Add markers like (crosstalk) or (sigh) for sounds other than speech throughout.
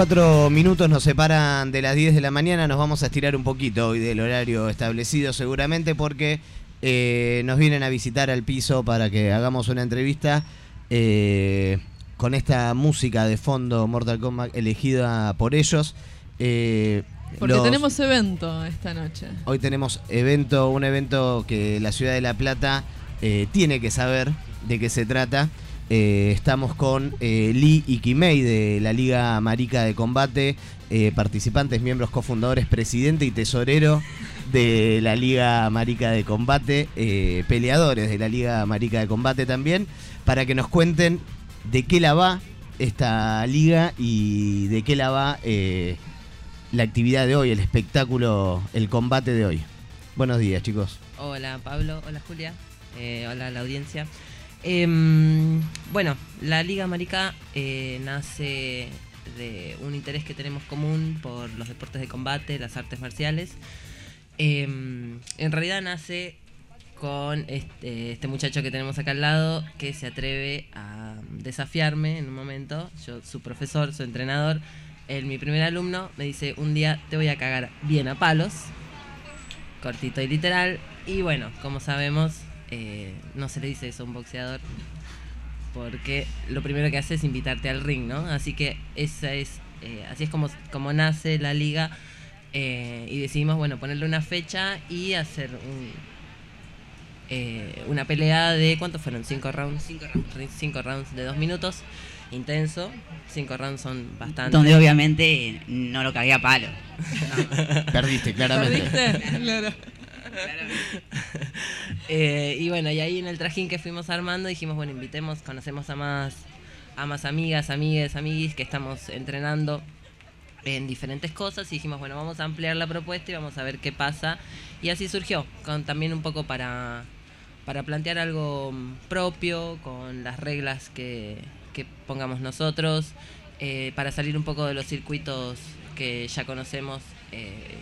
Cuatro minutos nos separan de las 10 de la mañana. Nos vamos a estirar un poquito hoy del horario establecido, seguramente, porque eh, nos vienen a visitar al piso para que hagamos una entrevista eh, con esta música de fondo Mortal Kombat elegida por ellos. Eh, porque tenemos evento esta noche. Hoy tenemos evento, un evento que la ciudad de La Plata tiene que saber de qué se trata. Eh, estamos con eh, Lee y Kimei de la Liga Marica de Combate, eh, participantes, miembros cofundadores, presidente y tesorero de la Liga Marica de Combate, peleadores de la Liga Marica de Combate también, para que nos cuenten de qué la va esta liga y de qué la va la actividad de hoy, el espectáculo, el combate de hoy. Buenos días, chicos. Hola, Pablo. Hola, Julia. hola, la audiencia. Em, bueno, la Liga Marica eh, nace de un interés que tenemos común por los deportes de combate, las artes marciales. Em, en realidad nace con este, este, muchacho que tenemos acá al lado que se atreve a desafiarme en un momento. Yo, su profesor, su entrenador, él, mi primer alumno, me dice: Un día te voy a cagar bien a palos, cortito y literal. Y bueno, como sabemos, eh, no se le dice eso a un boxeador porque lo primero que hace es invitarte al ring, ¿no? Así que esa es, eh, así es como, como nace la liga eh, y decidimos, bueno, ponerle una fecha y hacer una pelea de, ¿cuántos fueron? Cinco rounds. Cinco rounds. de dos minutos. Intenso. Cinco rounds son bastante. Donde obviamente no lo cagué a palo. (laughs) Perdiste, claramente. Claro. (laughs) Eh, y bueno, y ahí en el trajín que fuimos armando dijimos, bueno, invitemos, conocemos a más, a más amigas, amigues, amiguis que estamos entrenando en diferentes cosas y dijimos, bueno, vamos a ampliar la propuesta y vamos a ver qué pasa. Y así surgió, con también un poco para, para plantear algo propio, con las reglas que, que pongamos nosotros, eh, para salir un poco de los circuitos que ya conocemos. Eh,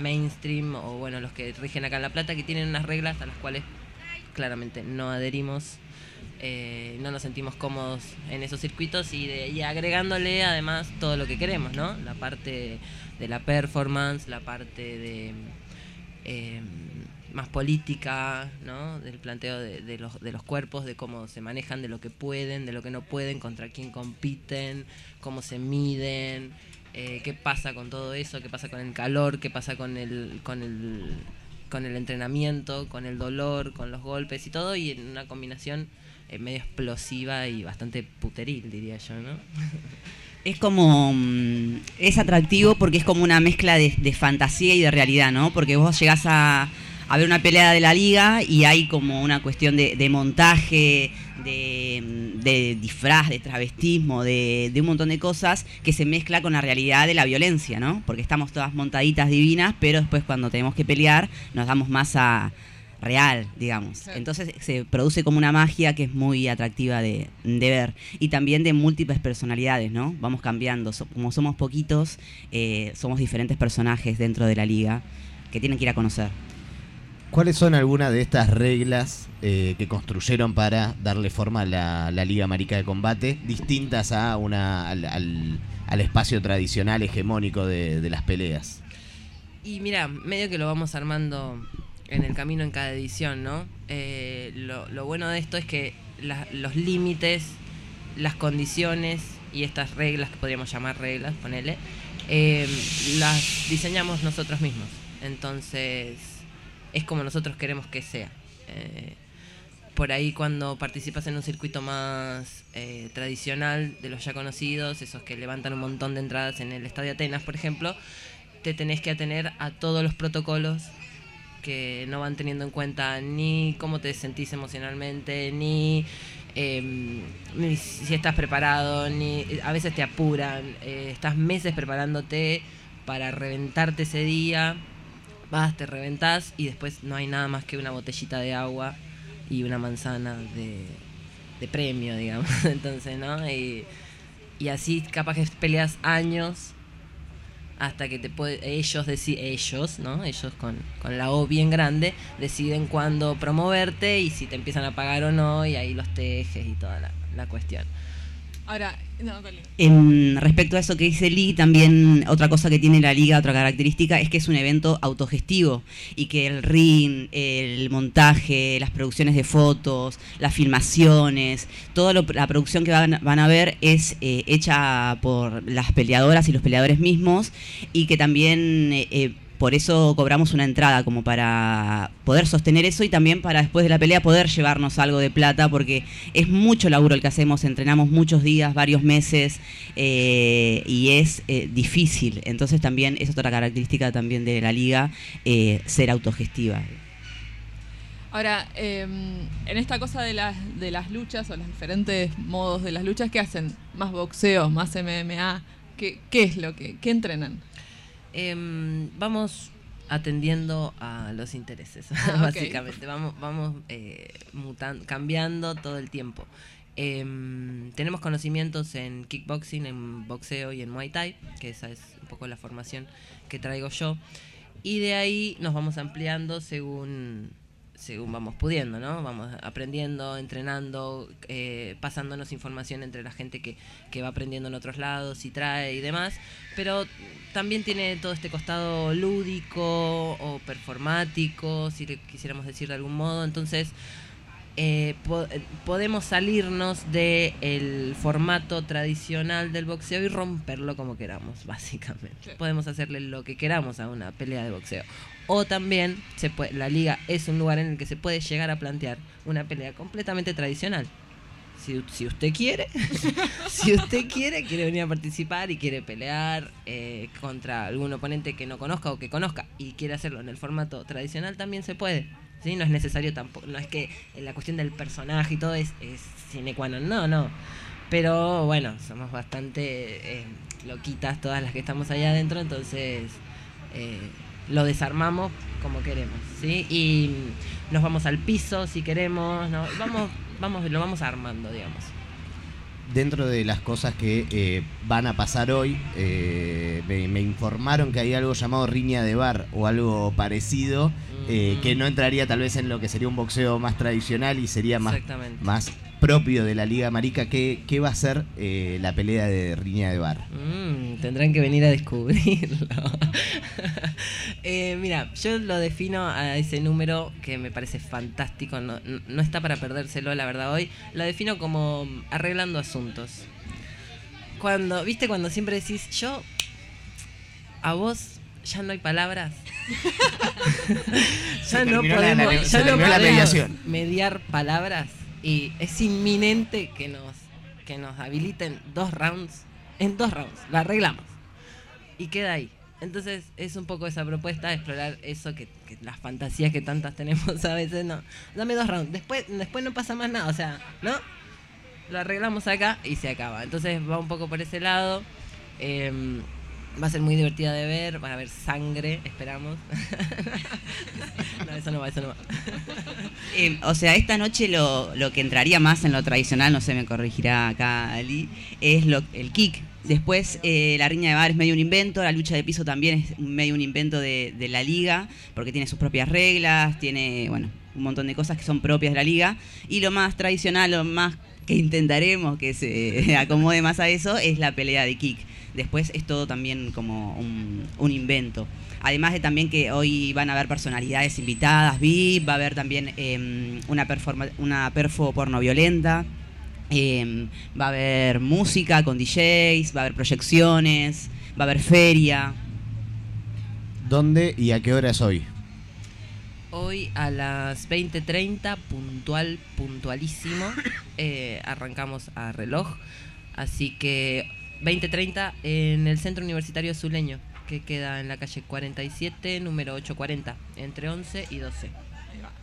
mainstream o bueno, los que rigen acá en La Plata, que tienen unas reglas a las cuales claramente no adherimos, eh, no nos sentimos cómodos en esos circuitos y, de, agregándole además todo lo que queremos, ¿no? La parte de la performance, la parte de... Eh, más política, ¿no? del planteo de, de, los, de los cuerpos, de cómo se manejan, de lo que pueden, de lo que no pueden, contra quién compiten, cómo se miden, eh, qué pasa con todo eso, qué pasa con el calor, qué pasa con el, con el, con el entrenamiento, con el dolor, con los golpes y todo, y en una combinación eh, medio explosiva y bastante puteril, diría yo, ¿no? (laughs) Es como. Mm, es atractivo porque es como una mezcla de, de fantasía y de realidad, ¿no? Porque vos llegás a a ver una pelea de la liga y hay como una cuestión de, montaje, de, disfraz, de travestismo, de, un montón de cosas que se mezcla con la realidad de la violencia, ¿no? Porque estamos todas montaditas divinas, pero después cuando tenemos que pelear nos damos más a real, digamos. Entonces se produce como una magia que es muy atractiva de, ver. Y también de múltiples personalidades, ¿no? Vamos cambiando. como somos poquitos, eh, somos diferentes personajes dentro de la liga que tienen que ir a conocer. ¿Cuáles son algunas de estas reglas eh, que construyeron para darle forma a la, Liga Marica de Combate, distintas a una, al, espacio tradicional hegemónico de, las peleas? Y mira, medio que lo vamos armando en el camino en cada edición, ¿no? Eh, lo, bueno de esto es que los límites, las condiciones y estas reglas, que podríamos llamar reglas, ponele, eh, las diseñamos nosotros mismos. Entonces es como nosotros queremos que sea. Eh, por ahí cuando participas en un circuito más eh, tradicional de los ya conocidos, esos que levantan un montón de entradas en el Estadio Atenas, por ejemplo, te tenés que atener a todos los protocolos que no van teniendo en cuenta ni cómo te sentís emocionalmente, ni, em, si estás preparado, ni a veces te apuran, eh, estás meses preparándote para reventarte ese día vas, te reventás y después no hay nada más que una botellita de agua y una manzana de, de premio, digamos. (laughs) Entonces, ¿no? Y, y, así capaz que peleas años hasta que te ellos deciden, ellos, ¿no? Ellos con, con la O bien grande, deciden cuándo promoverte y si te empiezan a pagar o no, y ahí los tejes y toda la, la cuestión. Ahora, en, respecto a eso que dice Lee, también otra cosa que tiene la liga, otra característica, es que es un evento autogestivo y que el ring, el montaje, las producciones de fotos, las filmaciones, toda la producción que van, a ver es eh, hecha por las peleadoras y los peleadores mismos y que también... Eh, eh, por eso cobramos una entrada, como para poder sostener eso y también para después de la pelea poder llevarnos algo de plata, porque es mucho laburo el que hacemos, entrenamos muchos días, varios meses, eh, y es eh, difícil. Entonces también es otra característica también de la liga, eh, ser autogestiva. Ahora, em, en esta cosa de las, de las luchas o los diferentes modos de las luchas, ¿qué hacen? ¿Más boxeo, más MMA? ¿Qué, qué es lo que qué entrenan? Em, vamos atendiendo a los intereses, ah, (laughs) básicamente. Vamos, vamos eh, cambiando todo el tiempo. Em, tenemos conocimientos en kickboxing, en boxeo y en muay thai, que esa es un poco la formación que traigo yo. Y de ahí nos vamos ampliando según según vamos pudiendo, ¿no? Vamos aprendiendo, entrenando, eh, pasándonos información entre la gente que, que, va aprendiendo en otros lados y trae y demás, pero también tiene todo este costado lúdico o performático, si le quisiéramos decir de algún modo, entonces eh, podemos salirnos del formato tradicional del boxeo y romperlo como queramos, (laughs) básicamente. Podemos hacerle lo que queramos a una pelea de boxeo. O también se puede, la liga es un lugar en el que se puede llegar a plantear una pelea completamente tradicional. Si, si usted quiere, (laughs) si usted quiere, quiere venir a participar y quiere pelear eh, contra algún oponente que no conozca o que conozca y quiere hacerlo en el formato tradicional, también se puede. ¿Sí? No es necesario tampoco, no es que la cuestión del personaje y todo es, es sine qua non, no, no. Pero bueno, somos bastante eh, loquitas todas las que estamos allá adentro, entonces... Eh, lo desarmamos como queremos, ¿sí? Y nos vamos al piso si queremos, ¿no? vamos, (coughs) vamos, lo vamos armando, digamos. Dentro de las cosas que eh, van a pasar hoy, eh, me, informaron que hay algo llamado riña de bar o algo parecido, eh, que no entraría tal vez en lo que sería un boxeo más tradicional y sería más, más propio de la Liga Marica, ¿qué, qué va a ser eh, la pelea de Riña de Bar? Mm, tendrán que venir a descubrirlo. (laughs) Eh, mira, yo lo defino a ese número que me parece fantástico, no, no, está para perdérselo, la verdad, hoy. Lo defino como arreglando asuntos. Cuando, viste, cuando siempre decís, yo, a vos ya no hay palabras. (laughs) ya no podemos, ya no podemos mediar palabras y es inminente que nos, que nos habiliten dos rounds. En dos rounds, lo arreglamos. Y queda ahí. Entonces es un poco esa propuesta de explorar eso que, las fantasías que tantas tenemos (laughs) a veces no. Dame dos rounds. Después, después no pasa más nada. O sea, ¿no? Lo arreglamos acá y se acaba. Entonces va un poco por ese lado. Em, Va a ser muy divertida de ver, va a haber sangre, esperamos. (laughs) no, eso no va, eso no va. Eh, o sea, esta noche lo, lo, que entraría más en lo tradicional, no sé, me corregirá acá Ali, es el kick. Después eh, la riña de bar es medio un invento, la lucha de piso también es medio un invento de, de la liga, porque tiene sus propias reglas, tiene, bueno, un montón de cosas que son propias de la liga. Y lo más tradicional, lo más que intentaremos que se (laughs) acomode más a eso, es la pelea de kick después es todo también como un, invento. Además de también que hoy van a haber personalidades invitadas, VIP, va a haber también em, una, una perfo porno violenta, em, va a haber música con DJs, va a haber proyecciones, va a haber feria. ¿Dónde y a qué hora es hoy? Hoy a las 20.30, puntual, puntualísimo, eh, arrancamos a reloj. Así que 2030 en el Centro Universitario Zuleño, que queda en la calle 47, número 840, entre 11 y 12.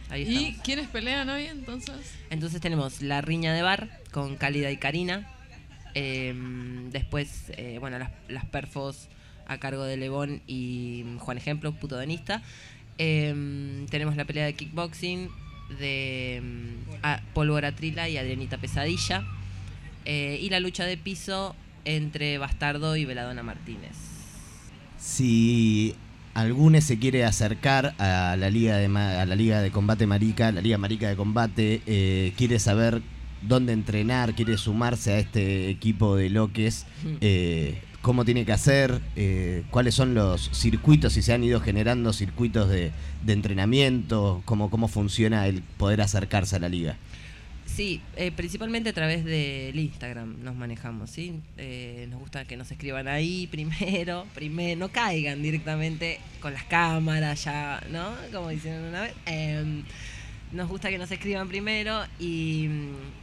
Ahí ¿Y quiénes pelean hoy entonces? Entonces tenemos la riña de bar con Cálida y Karina. Em, después, eh, bueno, las, perfos a cargo de Lebón y Juan Ejemplo, puto denista. Em, tenemos la pelea de kickboxing de um, Pólvora Trila y Adrianita Pesadilla. Eh, y la lucha de piso entre Bastardo y Veladona Martínez. Si alguno se quiere acercar a la liga de a la liga de combate marica, la liga marica de combate, eh, quiere saber dónde entrenar, quiere sumarse a este equipo de loques, Mm. eh, cómo tiene que hacer, eh, cuáles son los circuitos, si se han ido generando circuitos de, de entrenamiento, cómo, cómo funciona el poder acercarse a la liga. Sí, eh, principalmente a través del Instagram nos manejamos, ¿sí? Eh, nos gusta que nos escriban ahí (laughs) primero, primero, no caigan directamente con las cámaras ya, ¿no? Como dicen una vez. Em, nos gusta que nos escriban primero y,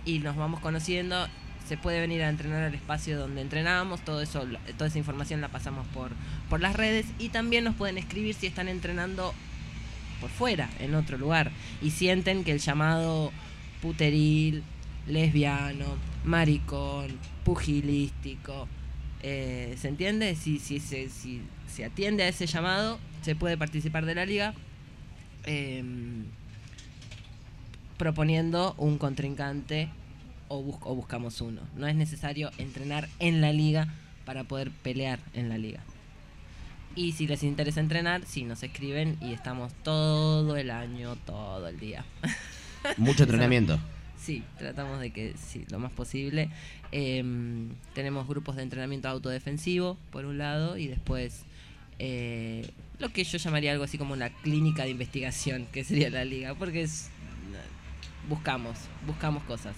y nos vamos conociendo. Se puede venir a entrenar al espacio donde entrenamos, todo eso, toda esa información la pasamos por, por las redes y también nos pueden escribir si están entrenando por fuera, en otro lugar, y sienten que el llamado puteril, lesbiano, maricón, pugilístico, eh, ¿se entiende? Si, si, se- si atiende a ese llamado, se puede participar de la liga. em, proponiendo un contrincante o, bus- o buscamos uno. No es necesario entrenar en la liga para poder pelear en la liga. Y si les interesa entrenar, sí, nos escriben y estamos todo el año, todo el día. (laughs) (laughs) Mucho entrenamiento. Sí, tratamos de que sí, lo más posible. Em, tenemos grupos de entrenamiento autodefensivo, por un lado, y después eh, lo que yo llamaría algo así como una clínica de investigación, que sería la liga, porque es, buscamos, buscamos cosas.